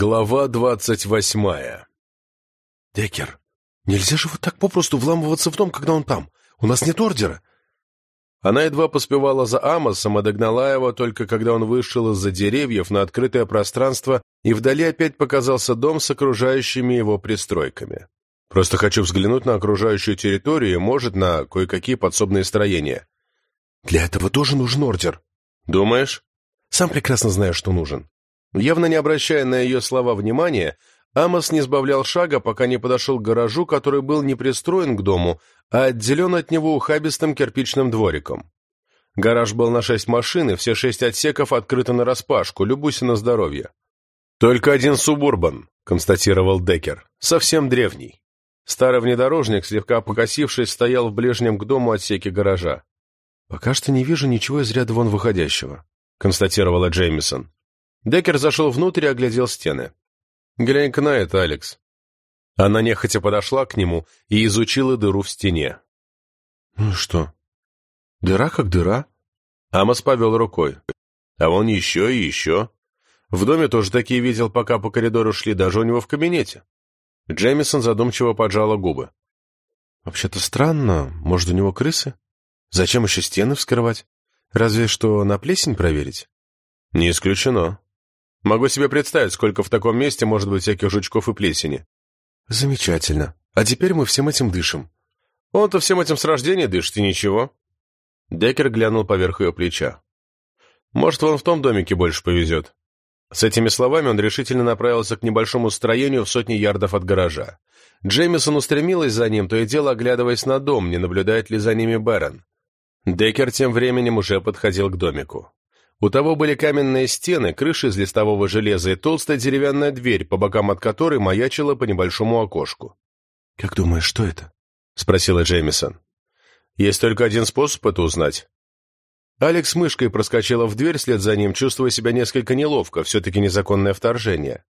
Глава двадцать восьмая «Деккер, нельзя же вот так попросту вламываться в дом, когда он там. У нас нет ордера». Она едва поспевала за Амосом и догнала его, только когда он вышел из-за деревьев на открытое пространство, и вдали опять показался дом с окружающими его пристройками. «Просто хочу взглянуть на окружающую территорию и, может, на кое-какие подсобные строения». «Для этого тоже нужен ордер». «Думаешь?» «Сам прекрасно знаю, что нужен». Явно не обращая на ее слова внимания, Амос не сбавлял шага, пока не подошел к гаражу, который был не пристроен к дому, а отделен от него ухабистым кирпичным двориком. Гараж был на шесть машин, и все шесть отсеков открыты нараспашку, любуйся на здоровье. «Только один субурбан», — констатировал Деккер, — «совсем древний». Старый внедорожник, слегка покосившись, стоял в ближнем к дому отсеке гаража. «Пока что не вижу ничего из ряда вон выходящего», — констатировала Джеймисон. Деккер зашел внутрь и оглядел стены. «Глянь-ка на это, Алекс». Она нехотя подошла к нему и изучила дыру в стене. «Ну что? Дыра как дыра?» Амос повел рукой. «А вон еще и еще. В доме тоже такие видел, пока по коридору шли, даже у него в кабинете». Джеймисон задумчиво поджала губы. «Вообще-то странно. Может, у него крысы? Зачем еще стены вскрывать? Разве что на плесень проверить?» «Не исключено. Могу себе представить, сколько в таком месте может быть всяких жучков и плесени. Замечательно. А теперь мы всем этим дышим. Он-то всем этим с рождения дышит, и ничего. Деккер глянул поверх ее плеча. Может, вон в том домике больше повезет. С этими словами он решительно направился к небольшому строению в сотни ярдов от гаража. Джеймисон устремилась за ним, то и дело оглядываясь на дом, не наблюдает ли за ними Бэрон. Деккер тем временем уже подходил к домику. У того были каменные стены, крыши из листового железа и толстая деревянная дверь, по бокам от которой маячила по небольшому окошку. «Как думаешь, что это?» — спросила Джеймисон. «Есть только один способ это узнать». Алекс мышкой проскочила в дверь вслед за ним, чувствуя себя несколько неловко, все-таки незаконное вторжение.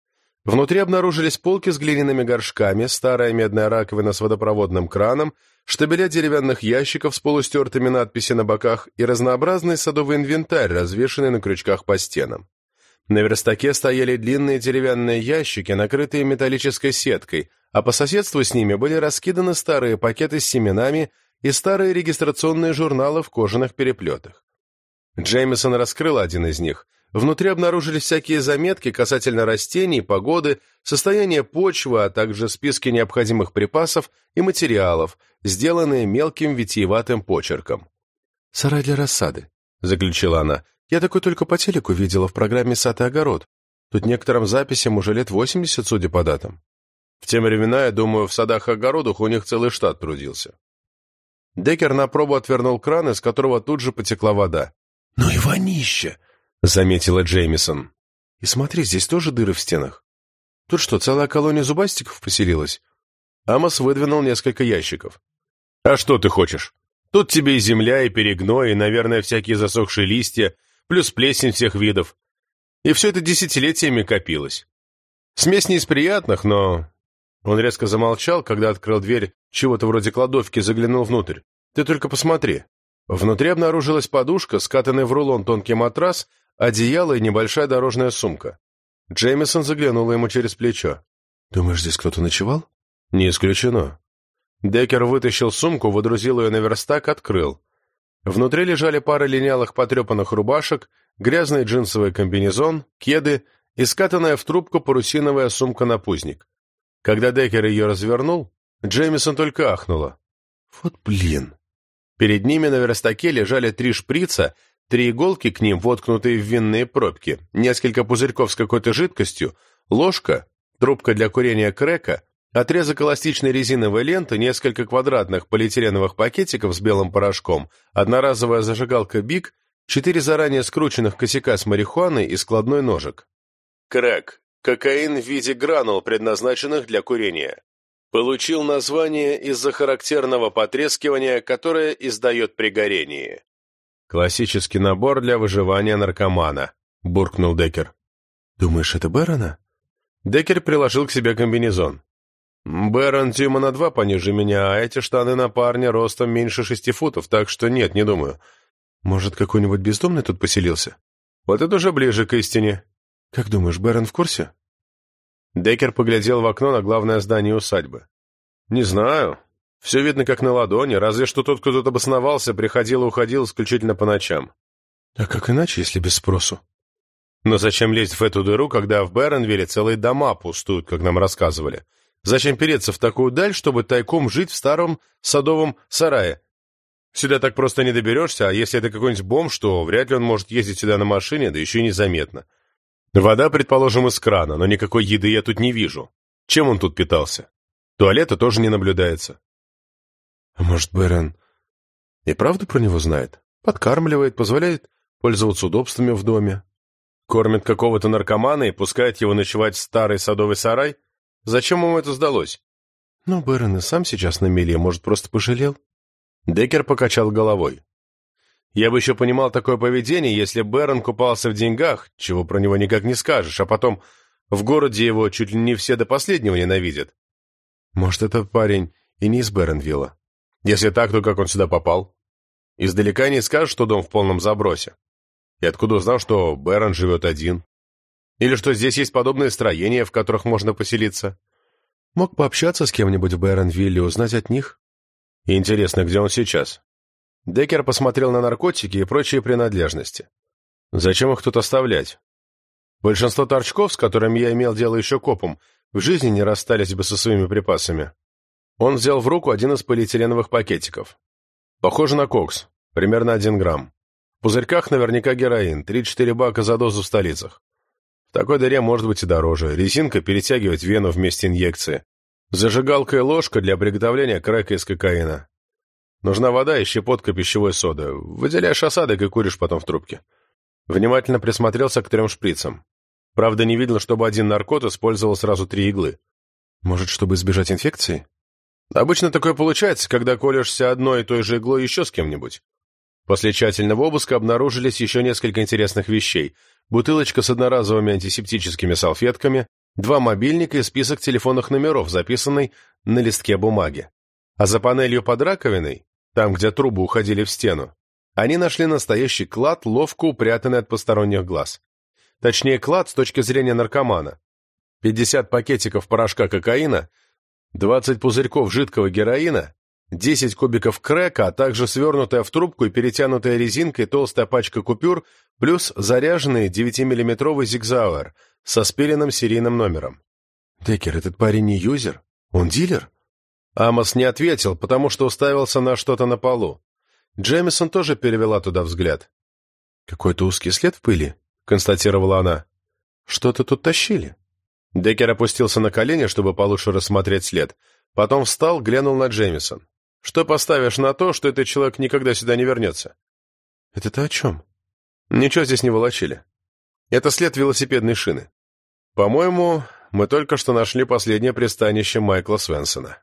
Внутри обнаружились полки с глиняными горшками, старая медная раковина с водопроводным краном, штабеля деревянных ящиков с полустертыми надписями на боках и разнообразный садовый инвентарь, развешанный на крючках по стенам. На верстаке стояли длинные деревянные ящики, накрытые металлической сеткой, а по соседству с ними были раскиданы старые пакеты с семенами и старые регистрационные журналы в кожаных переплетах. Джеймисон раскрыл один из них, Внутри обнаружились всякие заметки касательно растений, погоды, состояния почвы, а также списки необходимых припасов и материалов, сделанные мелким витиеватым почерком. «Сарай для рассады», — заключила она. «Я такой только по телеку видела в программе «Сад и огород». Тут некоторым записям уже лет восемьдесят, судя по датам. В те времена, я думаю, в садах и огородах у них целый штат трудился». Деккер на пробу отвернул кран, из которого тут же потекла вода. «Ну и вонище!» — заметила Джеймисон. «И смотри, здесь тоже дыры в стенах. Тут что, целая колония зубастиков поселилась?» Амос выдвинул несколько ящиков. «А что ты хочешь? Тут тебе и земля, и перегной, и, наверное, всякие засохшие листья, плюс плесень всех видов. И все это десятилетиями копилось. Смесь не из приятных, но...» Он резко замолчал, когда открыл дверь чего-то вроде кладовки, заглянул внутрь. «Ты только посмотри». Внутри обнаружилась подушка, скатанный в рулон тонкий матрас, одеяло и небольшая дорожная сумка. Джеймисон заглянула ему через плечо. «Думаешь, здесь кто-то ночевал?» «Не исключено». Деккер вытащил сумку, водрузил ее на верстак, открыл. Внутри лежали пара линялых потрепанных рубашек, грязный джинсовый комбинезон, кеды и скатанная в трубку парусиновая сумка-напузник. Когда Деккер ее развернул, Джеймисон только ахнула. «Вот блин!» Перед ними на верстаке лежали три шприца Три иголки к ним, воткнутые в винные пробки, несколько пузырьков с какой-то жидкостью, ложка, трубка для курения крека, отрезок эластичной резиновой ленты, несколько квадратных полиэтиленовых пакетиков с белым порошком, одноразовая зажигалка «Биг», четыре заранее скрученных косяка с марихуаной и складной ножик. Крэк – кокаин в виде гранул, предназначенных для курения. Получил название из-за характерного потрескивания, которое издает при горении. «Классический набор для выживания наркомана», — буркнул Деккер. «Думаешь, это Бэрона?» Деккер приложил к себе комбинезон. «Бэрон Тюма на два пониже меня, а эти штаны на парня ростом меньше шести футов, так что нет, не думаю. Может, какой-нибудь бездомный тут поселился?» «Вот это уже ближе к истине». «Как думаешь, Бэрон в курсе?» Деккер поглядел в окно на главное здание усадьбы. «Не знаю. Все видно как на ладони, разве что тот, кто тут обосновался, приходил и уходил исключительно по ночам». «А как иначе, если без спросу?» «Но зачем лезть в эту дыру, когда в Бернвилле целые дома пустуют, как нам рассказывали? Зачем переться в такую даль, чтобы тайком жить в старом садовом сарае? Сюда так просто не доберешься, а если это какой-нибудь бомж, то вряд ли он может ездить сюда на машине, да еще и незаметно. Вода, предположим, из крана, но никакой еды я тут не вижу. Чем он тут питался? Туалета тоже не наблюдается. А может, Бэрон и правда про него знает? Подкармливает, позволяет пользоваться удобствами в доме. Кормит какого-то наркомана и пускает его ночевать в старый садовый сарай? Зачем ему это сдалось? Ну, Бэрон и сам сейчас на мели, может, просто пожалел? Деккер покачал головой. Я бы еще понимал такое поведение, если Бэрон купался в деньгах, чего про него никак не скажешь, а потом в городе его чуть ли не все до последнего ненавидят. Может, этот парень и не из Бэронвилла. Если так, то как он сюда попал? Издалека не скажешь, что дом в полном забросе. И откуда узнал, что Бэрон живет один? Или что здесь есть подобные строения, в которых можно поселиться? Мог пообщаться с кем-нибудь в Бэронвилле, узнать от них. Интересно, где он сейчас? Деккер посмотрел на наркотики и прочие принадлежности. Зачем их тут оставлять? Большинство торчков, с которыми я имел дело еще копом, в жизни не расстались бы со своими припасами. Он взял в руку один из полиэтиленовых пакетиков. Похоже на кокс, примерно один грамм. В пузырьках наверняка героин, 3-4 бака за дозу в столицах. В такой дыре может быть и дороже. Резинка перетягивать вену вместе инъекции. Зажигалка и ложка для приготовления крека из кокаина. Нужна вода и щепотка пищевой соды. Выделяешь осадок и куришь потом в трубке. Внимательно присмотрелся к трем шприцам. Правда, не видно, чтобы один наркот использовал сразу три иглы. Может, чтобы избежать инфекции? Обычно такое получается, когда колешься одной и той же иглой еще с кем-нибудь. После тщательного обыска обнаружились еще несколько интересных вещей. Бутылочка с одноразовыми антисептическими салфетками, два мобильника и список телефонных номеров, записанный на листке бумаги. А за панелью под раковиной, там, где трубы уходили в стену, они нашли настоящий клад, ловко упрятанный от посторонних глаз. Точнее, клад с точки зрения наркомана. 50 пакетиков порошка кокаина, 20 пузырьков жидкого героина, 10 кубиков крека, а также свернутая в трубку и перетянутая резинкой толстая пачка купюр, плюс заряженный 9-миллиметровый зигзауэр со спиленным серийным номером. «Деккер, этот парень не юзер? Он дилер?» Амос не ответил, потому что уставился на что-то на полу. Джемисон тоже перевела туда взгляд. «Какой-то узкий след в пыли», — констатировала она. «Что-то тут тащили». Деккер опустился на колени, чтобы получше рассмотреть след. Потом встал, глянул на Джемисон. Что поставишь на то, что этот человек никогда сюда не вернется? Это ты о чем? Ничего здесь не волочили. Это след велосипедной шины. По-моему, мы только что нашли последнее пристанище Майкла Свенсона.